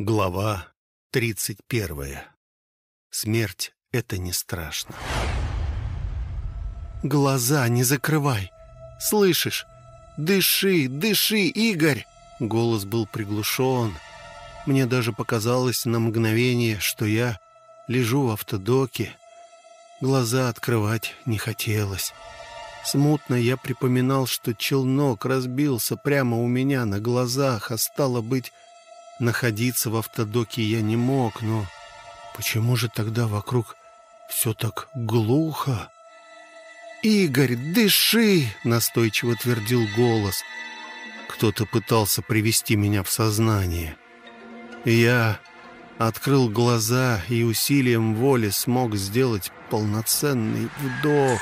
Глава тридцать первая. Смерть — это не страшно. «Глаза не закрывай! Слышишь? Дыши, дыши, Игорь!» Голос был приглушен. Мне даже показалось на мгновение, что я лежу в автодоке. Глаза открывать не хотелось. Смутно я припоминал, что челнок разбился прямо у меня на глазах, а стало быть, Находиться в автодоке я не мог, но почему же тогда вокруг все так глухо? «Игорь, дыши!» — настойчиво твердил голос. Кто-то пытался привести меня в сознание. Я открыл глаза и усилием воли смог сделать полноценный вдох.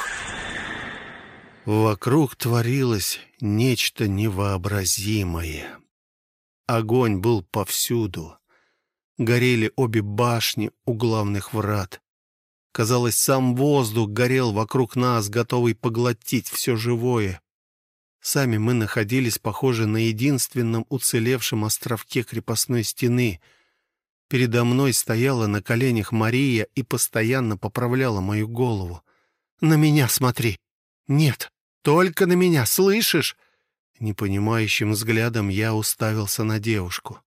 Вокруг творилось нечто невообразимое. Огонь был повсюду. Горели обе башни у главных врат. Казалось, сам воздух горел вокруг нас, готовый поглотить все живое. Сами мы находились, похоже, на единственном уцелевшем островке крепостной стены. Передо мной стояла на коленях Мария и постоянно поправляла мою голову. «На меня смотри!» «Нет, только на меня, слышишь?» Непонимающим взглядом я уставился на девушку.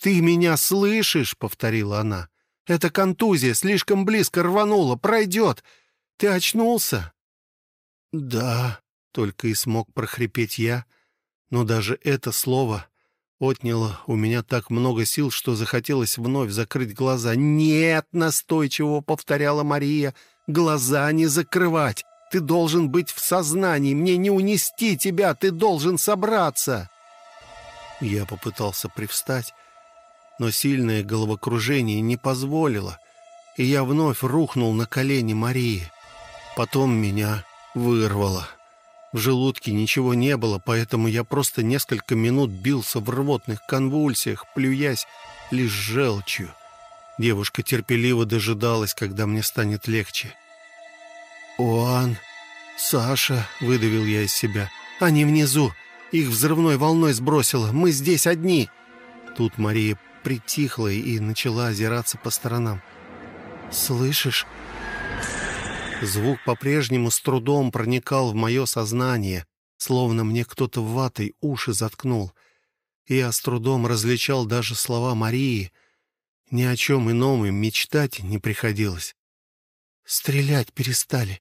«Ты меня слышишь?» — повторила она. «Это контузия, слишком близко рванула, пройдет. Ты очнулся?» «Да», — только и смог прохрипеть я, но даже это слово отняло у меня так много сил, что захотелось вновь закрыть глаза. «Нет!» — настойчиво повторяла Мария. «Глаза не закрывать! Ты должен быть в сознании. Мне не унести тебя. Ты должен собраться. Я попытался привстать, но сильное головокружение не позволило, и я вновь рухнул на колени Марии. Потом меня вырвало. В желудке ничего не было, поэтому я просто несколько минут бился в рвотных конвульсиях, плюясь лишь желчью. Девушка терпеливо дожидалась, когда мне станет легче. «Оан, Саша», — выдавил я из себя, — «они внизу. Их взрывной волной сбросило. Мы здесь одни». Тут Мария притихла и начала озираться по сторонам. «Слышишь?» Звук по-прежнему с трудом проникал в мое сознание, словно мне кто-то ватой уши заткнул. Я с трудом различал даже слова Марии. Ни о чем ином им мечтать не приходилось. «Стрелять перестали.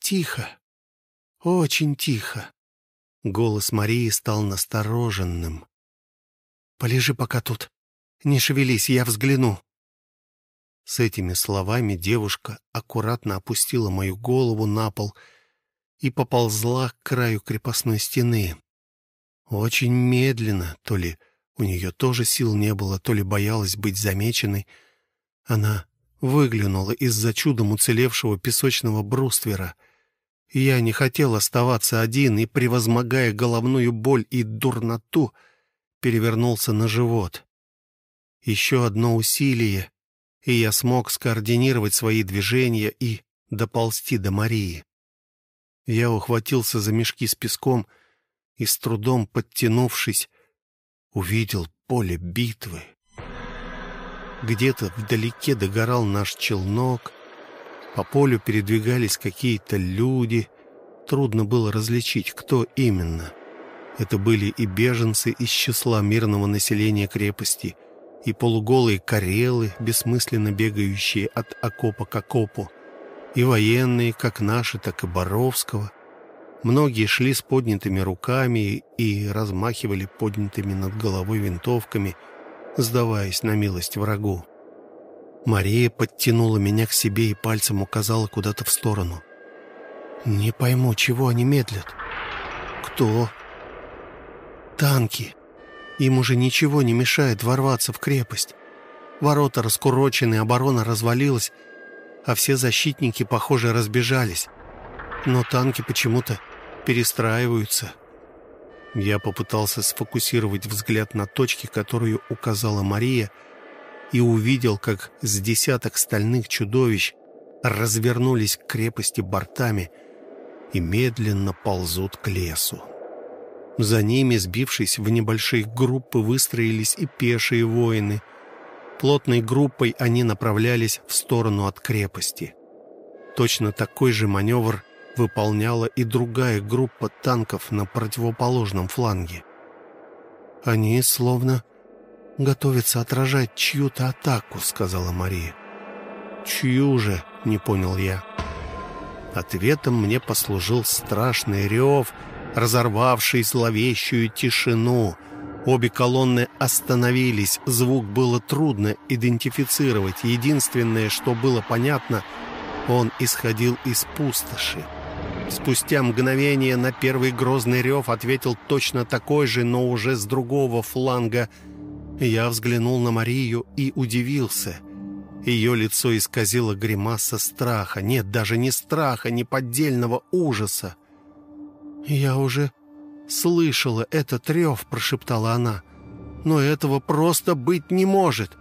Тихо. Очень тихо. Голос Марии стал настороженным. «Полежи пока тут. Не шевелись, я взгляну». С этими словами девушка аккуратно опустила мою голову на пол и поползла к краю крепостной стены. Очень медленно, то ли у нее тоже сил не было, то ли боялась быть замеченной, она выглянула из-за чудом уцелевшего песочного бруствера — я не хотел оставаться один и, превозмогая головную боль и дурноту, перевернулся на живот. Еще одно усилие, и я смог скоординировать свои движения и доползти до Марии. Я ухватился за мешки с песком и, с трудом подтянувшись, увидел поле битвы. Где-то вдалеке догорал наш челнок, по полю передвигались какие-то люди. Трудно было различить, кто именно. Это были и беженцы из числа мирного населения крепости, и полуголые карелы, бессмысленно бегающие от окопа к окопу, и военные, как наши, так и Боровского. Многие шли с поднятыми руками и размахивали поднятыми над головой винтовками, сдаваясь на милость врагу. Мария подтянула меня к себе и пальцем указала куда-то в сторону. «Не пойму, чего они медлят? Кто?» «Танки. Им уже ничего не мешает ворваться в крепость. Ворота раскурочены, оборона развалилась, а все защитники, похоже, разбежались. Но танки почему-то перестраиваются». Я попытался сфокусировать взгляд на точке, которую указала Мария, — и увидел, как с десяток стальных чудовищ развернулись к крепости бортами и медленно ползут к лесу. За ними, сбившись в небольшие группы, выстроились и пешие воины, Плотной группой они направлялись в сторону от крепости. Точно такой же маневр выполняла и другая группа танков на противоположном фланге. «Они словно готовятся отражать чью-то атаку», — сказала Мария. «Чью же?» — не понял я. Ответом мне послужил страшный рев, разорвавший зловещую тишину. Обе колонны остановились, звук было трудно идентифицировать. Единственное, что было понятно, он исходил из пустоши. Спустя мгновение на первый грозный рев ответил точно такой же, но уже с другого фланга. Я взглянул на Марию и удивился. Ее лицо исказило гримаса страха. Нет, даже не страха, не поддельного ужаса. «Я уже слышала этот рев», — прошептала она. «Но этого просто быть не может».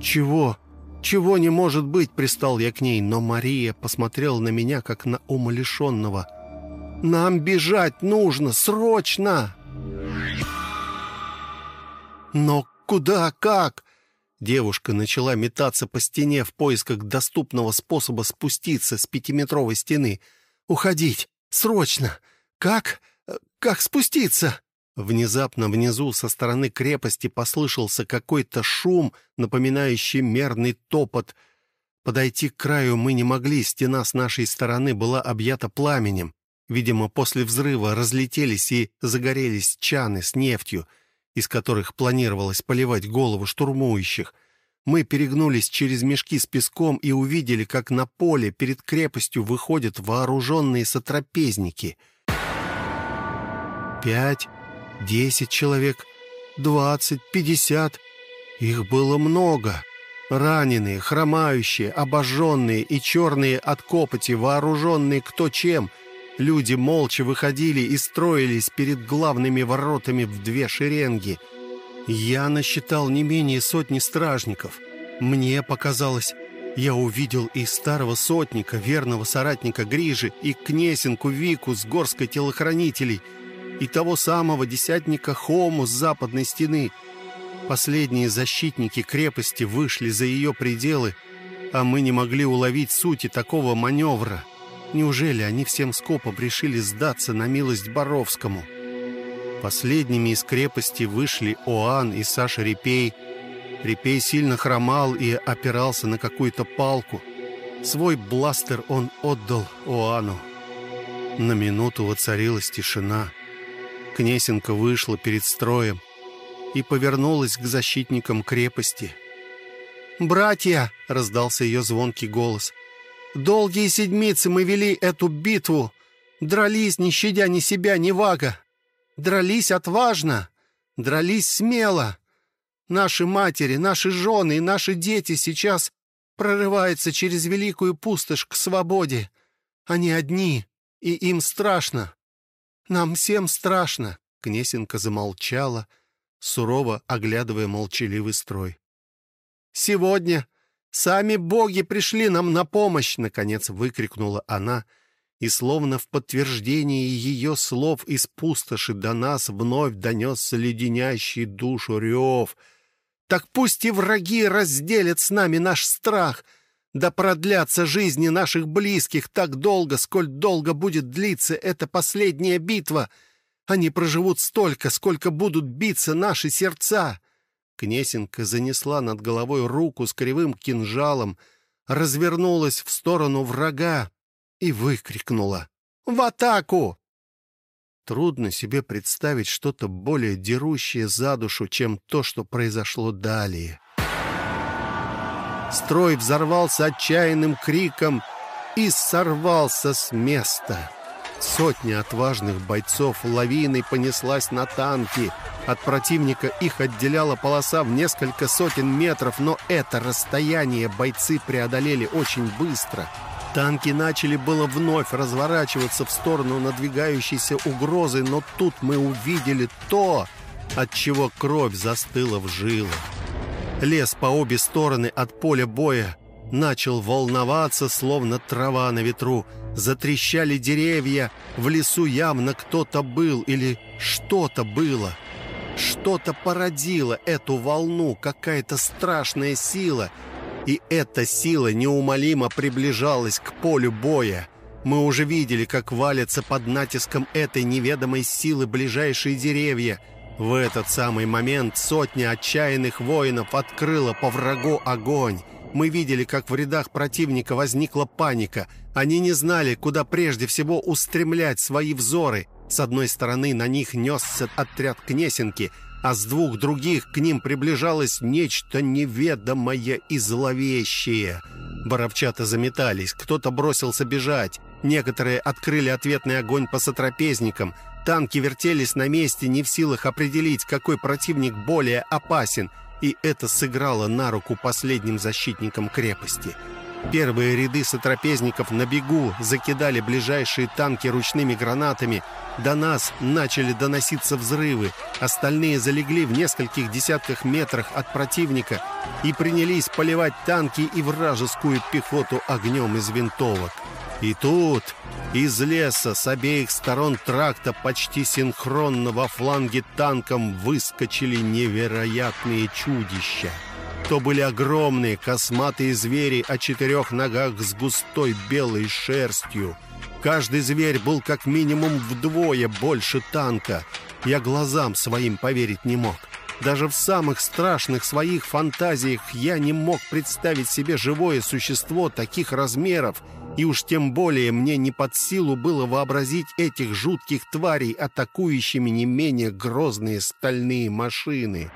«Чего? Чего не может быть?» — пристал я к ней, но Мария посмотрела на меня, как на умалишенного. «Нам бежать нужно! Срочно!» «Но куда? Как?» Девушка начала метаться по стене в поисках доступного способа спуститься с пятиметровой стены. «Уходить! Срочно! Как? Как спуститься?» Внезапно внизу со стороны крепости послышался какой-то шум, напоминающий мерный топот. Подойти к краю мы не могли, стена с нашей стороны была объята пламенем. Видимо, после взрыва разлетелись и загорелись чаны с нефтью, из которых планировалось поливать голову штурмующих. Мы перегнулись через мешки с песком и увидели, как на поле перед крепостью выходят вооруженные сотрапезники. Пять Десять человек, двадцать, пятьдесят. Их было много. Раненые, хромающие, обожженные и черные от копоти, вооруженные кто чем. Люди молча выходили и строились перед главными воротами в две шеренги. Я насчитал не менее сотни стражников. Мне показалось, я увидел и старого сотника, верного соратника Грижи, и кнесинку Вику с горской телохранителей — и того самого десятника Хому с западной стены. Последние защитники крепости вышли за ее пределы, а мы не могли уловить сути такого маневра. Неужели они всем скопом решили сдаться на милость Боровскому? Последними из крепости вышли Оан и Саша Репей. Репей сильно хромал и опирался на какую-то палку. Свой бластер он отдал Оану. На минуту воцарилась тишина — Кнесенко вышла перед строем и повернулась к защитникам крепости. «Братья!» — раздался ее звонкий голос. «Долгие седмицы мы вели эту битву, дрались, не щадя ни себя, ни вага. Дрались отважно, дрались смело. Наши матери, наши жены и наши дети сейчас прорываются через великую пустошь к свободе. Они одни, и им страшно. Нам всем страшно!» Кнесенко замолчала, сурово оглядывая молчаливый строй. «Сегодня сами боги пришли нам на помощь!» Наконец выкрикнула она, и словно в подтверждении ее слов из пустоши до нас вновь донесся леденящий душу рев. «Так пусть и враги разделят с нами наш страх!» Да продлятся жизни наших близких так долго, сколь долго будет длиться эта последняя битва. Они проживут столько, сколько будут биться наши сердца». Кнесенко занесла над головой руку с кривым кинжалом, развернулась в сторону врага и выкрикнула «В атаку!». Трудно себе представить что-то более дерущее за душу, чем то, что произошло далее. Строй взорвался отчаянным криком и сорвался с места. Сотня отважных бойцов лавиной понеслась на танки. От противника их отделяла полоса в несколько сотен метров, но это расстояние бойцы преодолели очень быстро. Танки начали было вновь разворачиваться в сторону надвигающейся угрозы, но тут мы увидели то, от чего кровь застыла в жилах. Лес по обе стороны от поля боя начал волноваться, словно трава на ветру. Затрещали деревья, в лесу явно кто-то был или что-то было. Что-то породило эту волну, какая-то страшная сила. И эта сила неумолимо приближалась к полю боя. Мы уже видели, как валятся под натиском этой неведомой силы ближайшие деревья. В этот самый момент сотня отчаянных воинов открыла по врагу огонь. Мы видели, как в рядах противника возникла паника. Они не знали, куда прежде всего устремлять свои взоры. С одной стороны на них несся отряд Кнесинки, а с двух других к ним приближалось нечто неведомое и зловещее. Боровчата заметались, кто-то бросился бежать. Некоторые открыли ответный огонь по сотрапезникам. Танки вертелись на месте, не в силах определить, какой противник более опасен – и это сыграло на руку последним защитникам крепости. Первые ряды сотрапезников на бегу закидали ближайшие танки ручными гранатами. До нас начали доноситься взрывы. Остальные залегли в нескольких десятках метрах от противника и принялись поливать танки и вражескую пехоту огнем из винтовок. И тут из леса с обеих сторон тракта почти синхронно во фланге танком выскочили невероятные чудища. То были огромные косматые звери о четырех ногах с густой белой шерстью. Каждый зверь был как минимум вдвое больше танка. Я глазам своим поверить не мог. Даже в самых страшных своих фантазиях я не мог представить себе живое существо таких размеров и уж тем более мне не под силу было вообразить этих жутких тварей, атакующими не менее грозные стальные машины.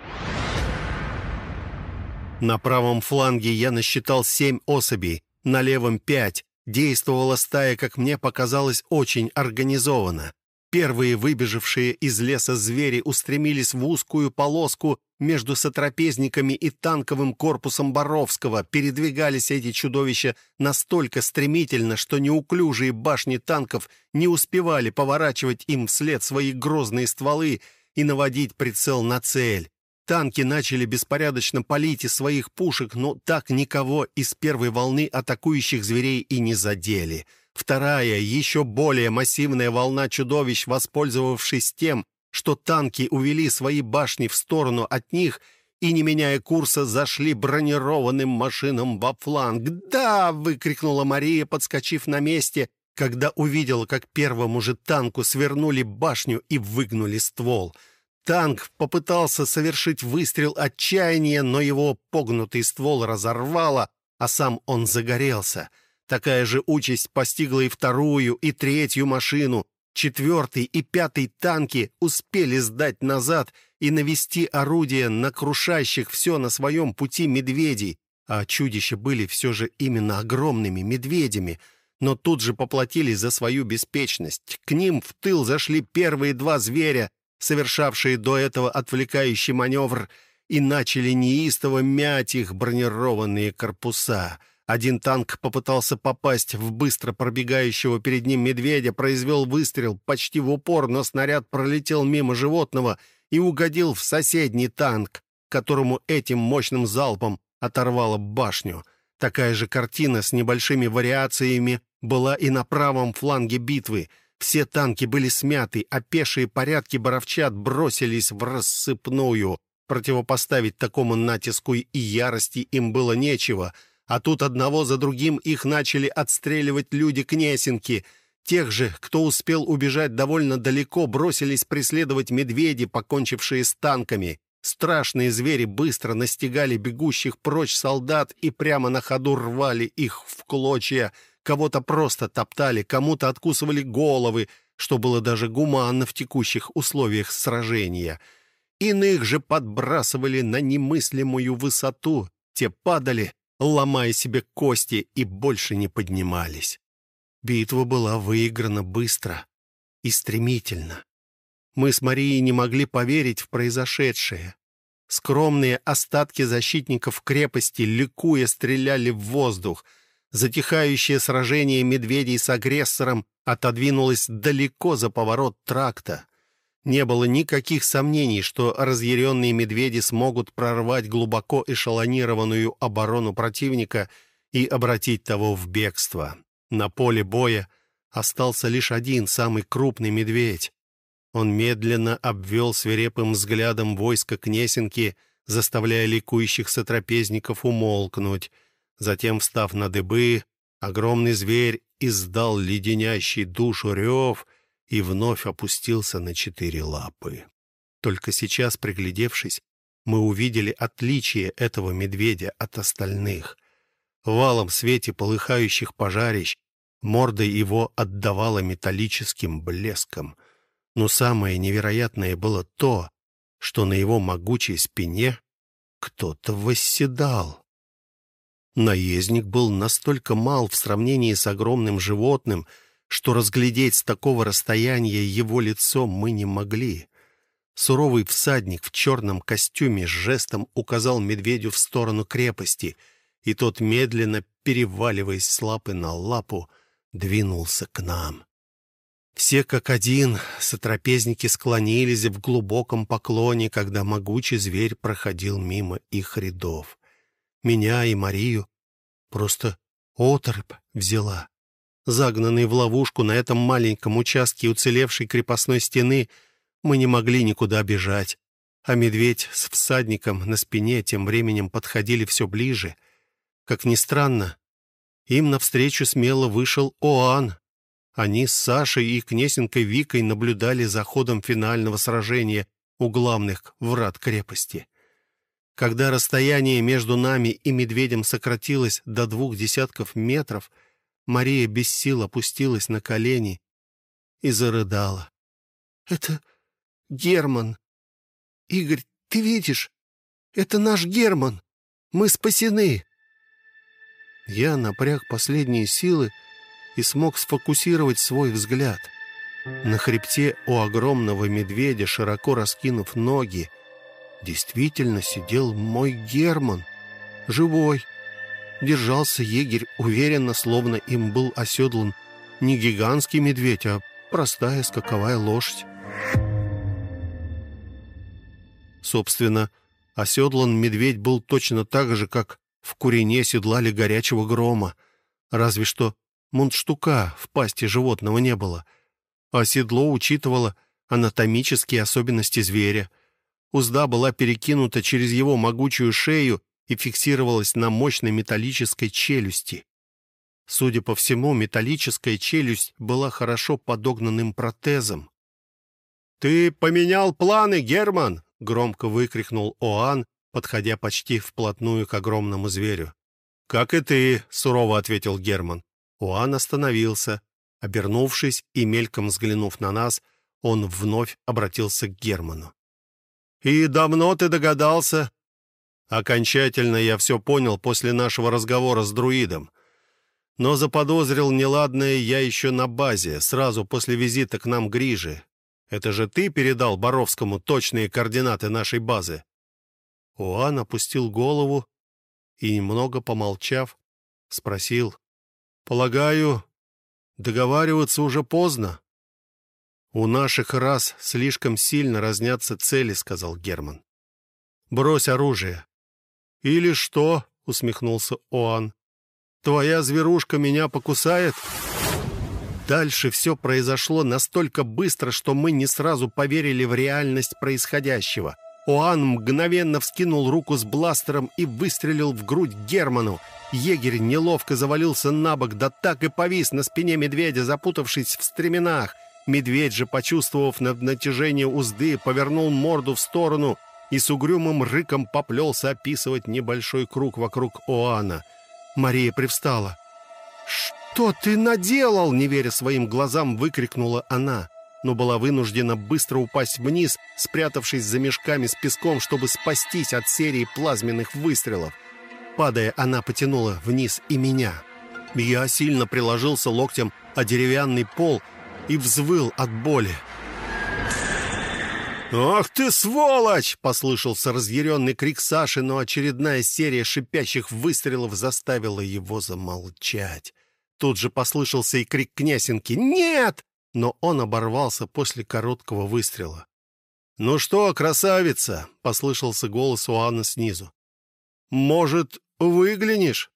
На правом фланге я насчитал семь особей, на левом пять. Действовала стая, как мне показалось, очень организованно. Первые выбежавшие из леса звери устремились в узкую полоску между сотрапезниками и танковым корпусом Боровского. Передвигались эти чудовища настолько стремительно, что неуклюжие башни танков не успевали поворачивать им вслед свои грозные стволы и наводить прицел на цель. Танки начали беспорядочно палить из своих пушек, но так никого из первой волны атакующих зверей и не задели — Вторая, еще более массивная волна чудовищ, воспользовавшись тем, что танки увели свои башни в сторону от них и, не меняя курса, зашли бронированным машинам во фланг. «Да!» — выкрикнула Мария, подскочив на месте, когда увидела, как первому же танку свернули башню и выгнули ствол. Танк попытался совершить выстрел отчаяния, но его погнутый ствол разорвало, а сам он загорелся — Такая же участь постигла и вторую, и третью машину. Четвертый и пятый танки успели сдать назад и навести орудия на крушащих все на своем пути медведей, а чудища были все же именно огромными медведями, но тут же поплатились за свою беспечность. К ним в тыл зашли первые два зверя, совершавшие до этого отвлекающий маневр, и начали неистово мять их бронированные корпуса — один танк попытался попасть в быстро пробегающего перед ним медведя, произвел выстрел почти в упор, но снаряд пролетел мимо животного и угодил в соседний танк, которому этим мощным залпом оторвало башню. Такая же картина с небольшими вариациями была и на правом фланге битвы. Все танки были смяты, а пешие порядки боровчат бросились в рассыпную. Противопоставить такому натиску и ярости им было нечего — а тут одного за другим их начали отстреливать люди Кнесинки. Тех же, кто успел убежать довольно далеко, бросились преследовать медведи, покончившие с танками. Страшные звери быстро настигали бегущих прочь солдат и прямо на ходу рвали их в клочья. Кого-то просто топтали, кому-то откусывали головы, что было даже гуманно в текущих условиях сражения. Иных же подбрасывали на немыслимую высоту. Те падали, ломая себе кости, и больше не поднимались. Битва была выиграна быстро и стремительно. Мы с Марией не могли поверить в произошедшее. Скромные остатки защитников крепости, ликуя, стреляли в воздух. Затихающее сражение медведей с агрессором отодвинулось далеко за поворот тракта. Не было никаких сомнений, что разъяренные медведи смогут прорвать глубоко эшелонированную оборону противника и обратить того в бегство. На поле боя остался лишь один, самый крупный медведь. Он медленно обвел свирепым взглядом войско Кнесинки, заставляя ликующих сотрапезников умолкнуть. Затем, встав на дыбы, огромный зверь издал леденящий душу рев и вновь опустился на четыре лапы. Только сейчас, приглядевшись, мы увидели отличие этого медведя от остальных. В валом свете полыхающих пожарищ морда его отдавала металлическим блеском. Но самое невероятное было то, что на его могучей спине кто-то восседал. Наездник был настолько мал в сравнении с огромным животным, что разглядеть с такого расстояния его лицо мы не могли. Суровый всадник в черном костюме с жестом указал медведю в сторону крепости, и тот, медленно переваливаясь с лапы на лапу, двинулся к нам. Все как один сотрапезники склонились в глубоком поклоне, когда могучий зверь проходил мимо их рядов. Меня и Марию просто оторопь взяла. Загнанные в ловушку на этом маленьком участке уцелевшей крепостной стены — мы не могли никуда бежать, а медведь с всадником на спине тем временем подходили все ближе. Как ни странно, им навстречу смело вышел Оан. Они с Сашей и Кнесенкой Викой наблюдали за ходом финального сражения у главных врат крепости. Когда расстояние между нами и медведем сократилось до двух десятков метров, Мария без сил опустилась на колени и зарыдала. «Это Герман. Игорь, ты видишь? Это наш Герман. Мы спасены. Я напряг последние силы и смог сфокусировать свой взгляд. На хребте у огромного медведя, широко раскинув ноги, действительно сидел мой Герман, живой. Держался егерь уверенно, словно им был оседлан не гигантский медведь, а простая скаковая лошадь. Собственно, оседлан медведь был точно так же, как в курине седлали горячего грома, разве что мундштука в пасти животного не было, а седло учитывало анатомические особенности зверя. Узда была перекинута через его могучую шею и фиксировалась на мощной металлической челюсти. Судя по всему, металлическая челюсть была хорошо подогнанным протезом. «Ты поменял планы, Герман!» — громко выкрикнул Оан, подходя почти вплотную к огромному зверю. «Как и ты», — сурово ответил Герман. Оан остановился. Обернувшись и мельком взглянув на нас, он вновь обратился к Герману. «И давно ты догадался?» «Окончательно я все понял после нашего разговора с друидом. Но заподозрил неладное я еще на базе, сразу после визита к нам Грижи. Это же ты передал Боровскому точные координаты нашей базы?» Уан опустил голову и, немного помолчав, спросил. «Полагаю, договариваться уже поздно?» «У наших рас слишком сильно разнятся цели», — сказал Герман. «Брось оружие». «Или что?» — усмехнулся Оан. «Твоя зверушка меня покусает?» Дальше все произошло настолько быстро, что мы не сразу поверили в реальность происходящего. Оан мгновенно вскинул руку с бластером и выстрелил в грудь Герману. Егерь неловко завалился на бок, да так и повис на спине медведя, запутавшись в стременах. Медведь же, почувствовав натяжение узды, повернул морду в сторону и с угрюмым рыком поплелся описывать небольшой круг вокруг Оана. Мария привстала. «Что?» «Что ты наделал?» — не веря своим глазам, выкрикнула она, но была вынуждена быстро упасть вниз, спрятавшись за мешками с песком, чтобы спастись от серии плазменных выстрелов. Падая, она потянула вниз и меня. Я сильно приложился локтем о деревянный пол и взвыл от боли. «Ах ты, сволочь!» — послышался разъяренный крик Саши, но очередная серия шипящих выстрелов заставила его замолчать. Тут же послышался и крик князинки «Нет!», но он оборвался после короткого выстрела. «Ну что, красавица!» — послышался голос у Анны снизу. «Может, выглянешь?»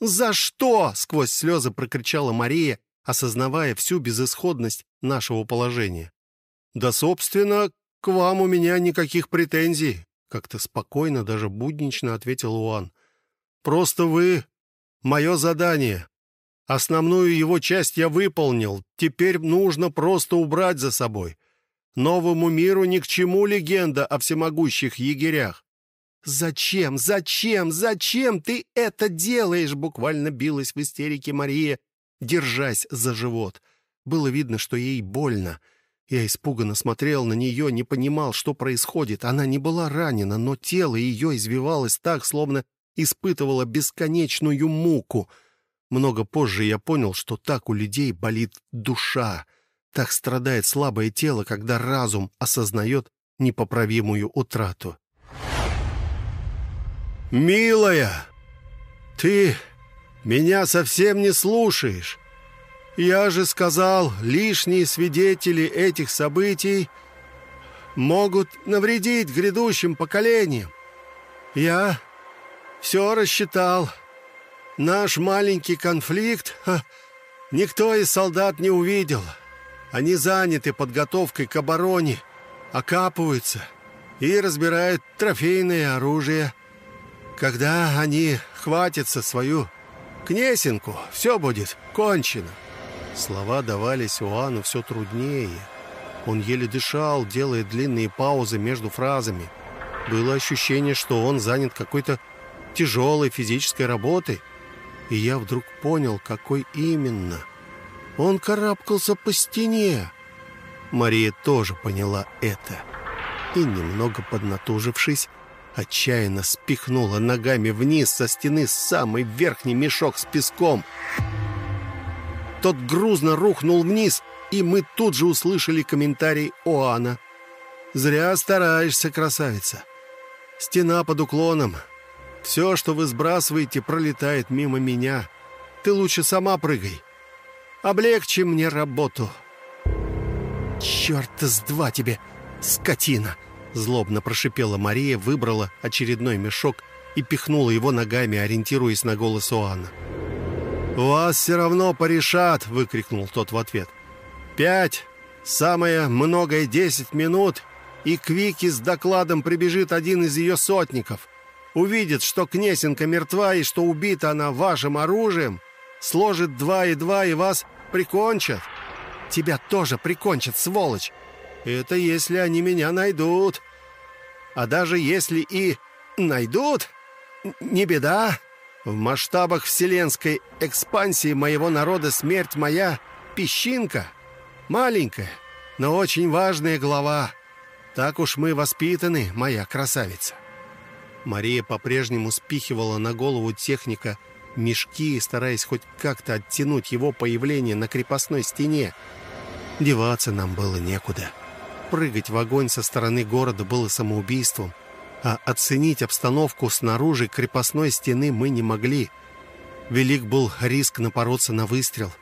«За что?» — сквозь слезы прокричала Мария, осознавая всю безысходность нашего положения. «Да, собственно, к вам у меня никаких претензий», — как-то спокойно, даже буднично ответил Уан. «Просто вы — мое задание. Основную его часть я выполнил. Теперь нужно просто убрать за собой. Новому миру ни к чему легенда о всемогущих егерях. «Зачем, зачем, зачем ты это делаешь?» Буквально билась в истерике Мария, держась за живот. Было видно, что ей больно. Я испуганно смотрел на нее, не понимал, что происходит. Она не была ранена, но тело ее извивалось так, словно испытывало бесконечную муку. Много позже я понял, что так у людей болит душа. Так страдает слабое тело, когда разум осознает непоправимую утрату. «Милая, ты меня совсем не слушаешь. Я же сказал, лишние свидетели этих событий могут навредить грядущим поколениям. Я все рассчитал. Наш маленький конфликт ха, никто из солдат не увидел. Они заняты подготовкой к обороне, окапываются и разбирают трофейное оружие». Когда они хватятся свою кнесинку, все будет кончено. Слова давались Уану все труднее. Он еле дышал, делая длинные паузы между фразами. Было ощущение, что он занят какой-то тяжелой физической работой. И я вдруг понял, какой именно. Он карабкался по стене. Мария тоже поняла это. И, немного поднатужившись, Отчаянно спихнула ногами вниз со стены самый верхний мешок с песком. Тот грузно рухнул вниз, и мы тут же услышали комментарий Оана. «Зря стараешься, красавица. Стена под уклоном. Все, что вы сбрасываете, пролетает мимо меня. Ты лучше сама прыгай. Облегчи мне работу». «Черт с два тебе, скотина!» Злобно прошипела Мария, выбрала очередной мешок и пихнула его ногами, ориентируясь на голос Оанна. «Вас все равно порешат!» — выкрикнул тот в ответ. «Пять, самое многое десять минут, и к Вике с докладом прибежит один из ее сотников. Увидит, что Кнесенко мертва и что убита она вашим оружием, сложит два и два и вас прикончат. Тебя тоже прикончат, сволочь! Это если они меня найдут. А даже если и найдут, не беда. В масштабах вселенской экспансии моего народа смерть моя песчинка. Маленькая, но очень важная глава. Так уж мы воспитаны, моя красавица. Мария по-прежнему спихивала на голову техника мешки, стараясь хоть как-то оттянуть его появление на крепостной стене. Деваться нам было некуда. — Прыгать в огонь со стороны города было самоубийством, а оценить обстановку снаружи крепостной стены мы не могли. Велик был риск напороться на выстрел.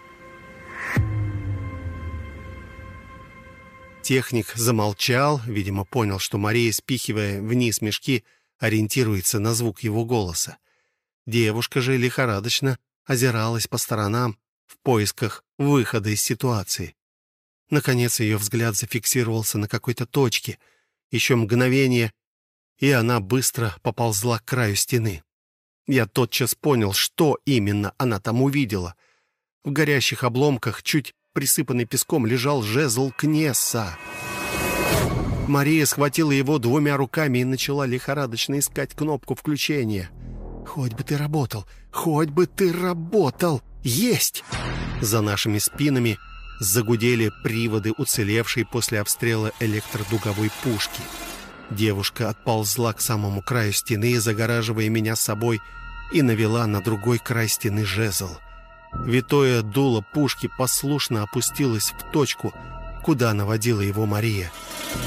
Техник замолчал, видимо, понял, что Мария, спихивая вниз мешки, ориентируется на звук его голоса. Девушка же лихорадочно озиралась по сторонам в поисках выхода из ситуации. Наконец ее взгляд зафиксировался на какой-то точке. Еще мгновение, и она быстро поползла к краю стены. Я тотчас понял, что именно она там увидела. В горящих обломках, чуть присыпанный песком, лежал жезл Кнесса. Мария схватила его двумя руками и начала лихорадочно искать кнопку включения. «Хоть бы ты работал! Хоть бы ты работал! Есть!» За нашими спинами Загудели приводы уцелевшей после обстрела электродуговой пушки. Девушка отползла к самому краю стены, загораживая меня собой, и навела на другой край стены жезл. Витое дуло пушки послушно опустилось в точку, куда наводила его Мария.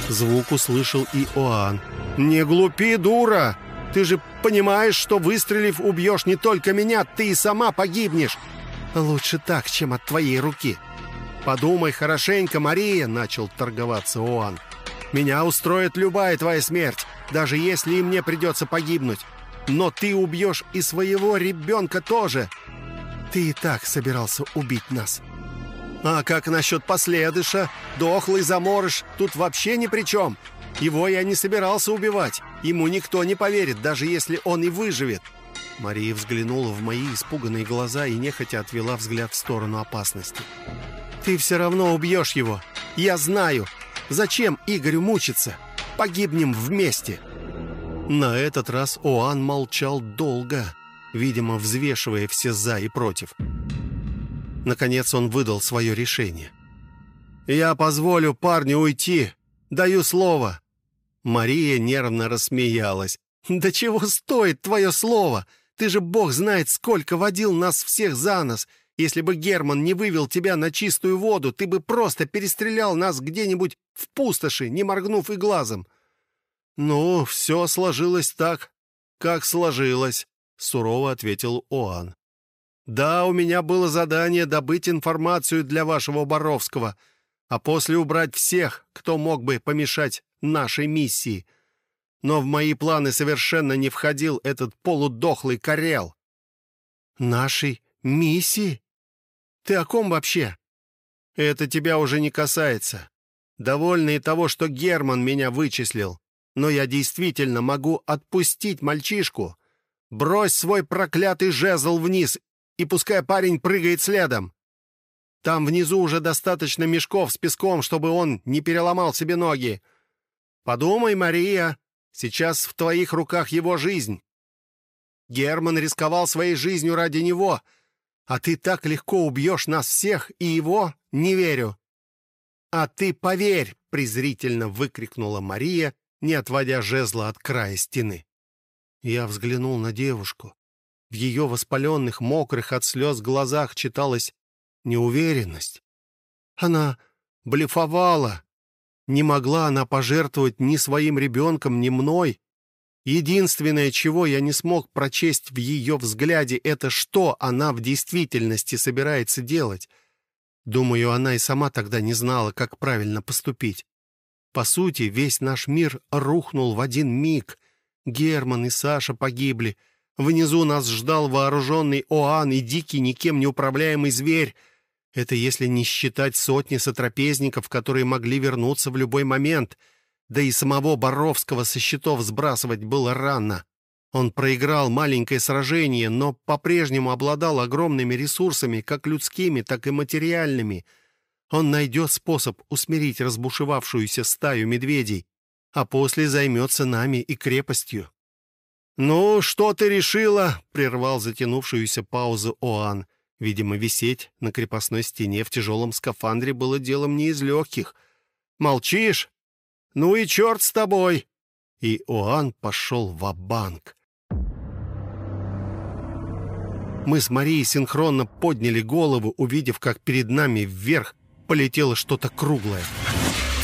Звук услышал и Оан. «Не глупи, дура! Ты же понимаешь, что, выстрелив, убьешь не только меня, ты и сама погибнешь! Лучше так, чем от твоей руки!» «Подумай хорошенько, Мария!» — начал торговаться Оан. «Меня устроит любая твоя смерть, даже если и мне придется погибнуть. Но ты убьешь и своего ребенка тоже. Ты и так собирался убить нас. А как насчет последыша? Дохлый заморыш тут вообще ни при чем. Его я не собирался убивать. Ему никто не поверит, даже если он и выживет. Мария взглянула в мои испуганные глаза и нехотя отвела взгляд в сторону опасности. «Ты все равно убьешь его. Я знаю. Зачем Игорю мучиться? Погибнем вместе!» На этот раз Оан молчал долго, видимо, взвешивая все «за» и «против». Наконец он выдал свое решение. «Я позволю парню уйти. Даю слово». Мария нервно рассмеялась. «Да чего стоит твое слово? Ты же бог знает, сколько водил нас всех за нос. Если бы Герман не вывел тебя на чистую воду, ты бы просто перестрелял нас где-нибудь в пустоши, не моргнув и глазом». «Ну, все сложилось так, как сложилось», — сурово ответил Оан. «Да, у меня было задание добыть информацию для вашего Боровского, а после убрать всех, кто мог бы помешать нашей миссии. Но в мои планы совершенно не входил этот полудохлый Карел». «Нашей миссии? Ты о ком вообще?» «Это тебя уже не касается. Довольно и того, что Герман меня вычислил. Но я действительно могу отпустить мальчишку. Брось свой проклятый жезл вниз и пускай парень прыгает следом. Там внизу уже достаточно мешков с песком, чтобы он не переломал себе ноги. Подумай, Мария, сейчас в твоих руках его жизнь. Герман рисковал своей жизнью ради него, а ты так легко убьешь нас всех и его, не верю. А ты поверь, презрительно выкрикнула Мария, не отводя жезла от края стены. Я взглянул на девушку. В ее воспаленных, мокрых от слез глазах читалась неуверенность. Она блефовала. Не могла она пожертвовать ни своим ребенком, ни мной. Единственное, чего я не смог прочесть в ее взгляде, это что она в действительности собирается делать. Думаю, она и сама тогда не знала, как правильно поступить. По сути, весь наш мир рухнул в один миг. Герман и Саша погибли — Внизу нас ждал вооруженный Оан и дикий, никем не управляемый зверь. Это если не считать сотни сотрапезников, которые могли вернуться в любой момент. Да и самого Боровского со счетов сбрасывать было рано. Он проиграл маленькое сражение, но по-прежнему обладал огромными ресурсами, как людскими, так и материальными. Он найдет способ усмирить разбушевавшуюся стаю медведей, а после займется нами и крепостью. «Ну, что ты решила?» — прервал затянувшуюся паузу Оан. Видимо, висеть на крепостной стене в тяжелом скафандре было делом не из легких. «Молчишь? Ну и черт с тобой!» И Оан пошел в банк Мы с Марией синхронно подняли голову, увидев, как перед нами вверх полетело что-то круглое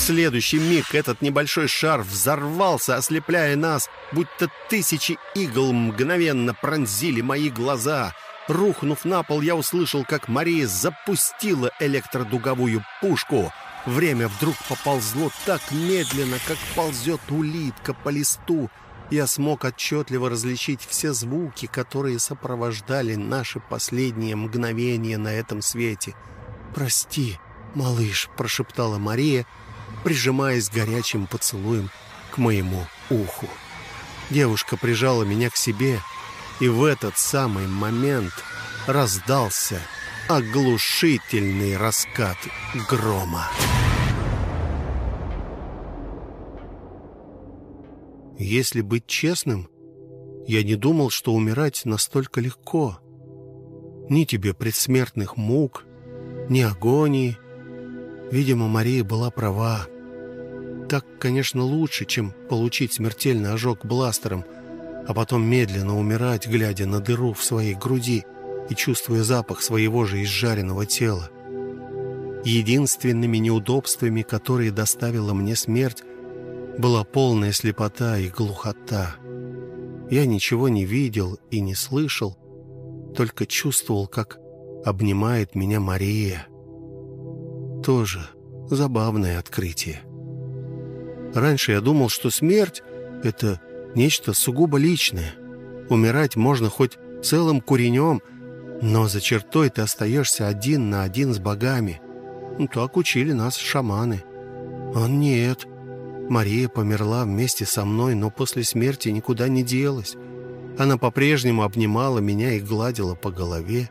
следующий миг этот небольшой шар взорвался, ослепляя нас, будто тысячи игл мгновенно пронзили мои глаза. Рухнув на пол, я услышал, как Мария запустила электродуговую пушку. Время вдруг поползло так медленно, как ползет улитка по листу. Я смог отчетливо различить все звуки, которые сопровождали наши последние мгновения на этом свете. «Прости, малыш», — прошептала Мария, — прижимаясь горячим поцелуем к моему уху. Девушка прижала меня к себе, и в этот самый момент раздался оглушительный раскат грома. Если быть честным, я не думал, что умирать настолько легко. Ни тебе предсмертных мук, ни агонии — Видимо, Мария была права. Так, конечно, лучше, чем получить смертельный ожог бластером, а потом медленно умирать, глядя на дыру в своей груди и чувствуя запах своего же изжаренного тела. Единственными неудобствами, которые доставила мне смерть, была полная слепота и глухота. Я ничего не видел и не слышал, только чувствовал, как обнимает меня Мария. Тоже забавное открытие. Раньше я думал, что смерть — это нечто сугубо личное. Умирать можно хоть целым куренем, но за чертой ты остаешься один на один с богами. Ну, так учили нас шаманы. Он нет. Мария померла вместе со мной, но после смерти никуда не делась. Она по-прежнему обнимала меня и гладила по голове.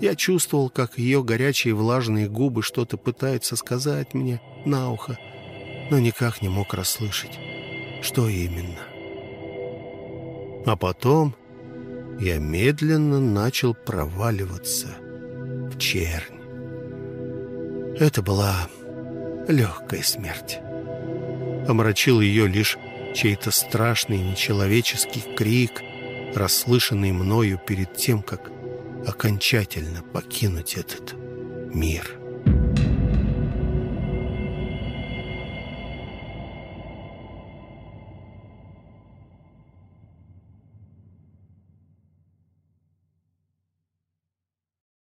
Я чувствовал, как ее горячие влажные губы что-то пытаются сказать мне на ухо, но никак не мог расслышать, что именно. А потом я медленно начал проваливаться в чернь. Это была легкая смерть. Омрачил ее лишь чей-то страшный нечеловеческий крик, расслышанный мною перед тем, как окончательно покинуть этот мир».